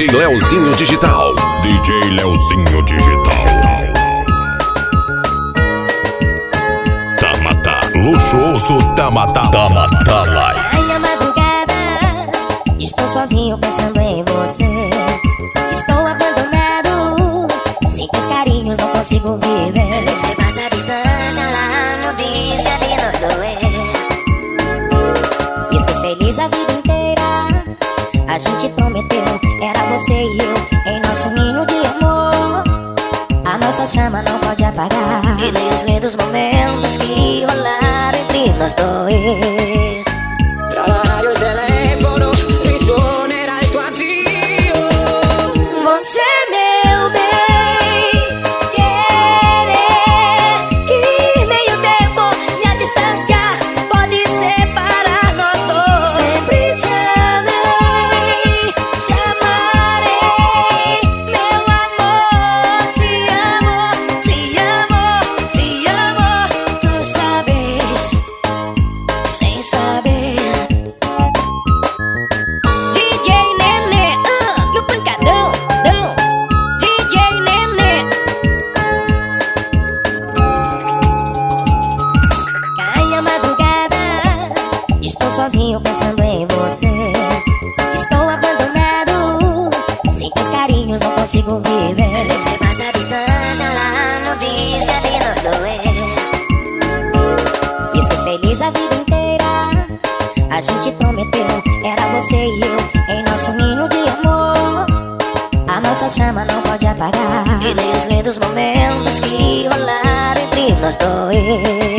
DJ Leozinho Digital. DJ Leozinho Digital. Tamata. Luxuoso Tamata. Tamata Live. Ai, a madrugada, estou sozinho pensando em você. Estou abandonado, sem teus carinhos não consigo viver. Levei passa a distância lá no bicho ali no doer. E ser feliz a vida inteira, a gente prometeu, você e eu, em nosso ninho de amor. A nossa chama não pode apagar. E nem os lindos momentos que rolaram entre nós dois. Sozinho pensando em você. Estou abandonado, sem teus carinhos não consigo viver. Passa a distância lá no bicho ali no doer. E ser feliz a vida inteira. A gente prometeu, era você e eu, em nosso ninho de amor. A nossa chama não pode apagar. E nem os lindos momentos que rolaram entre nós dois.